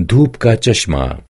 धूप का चश्मा।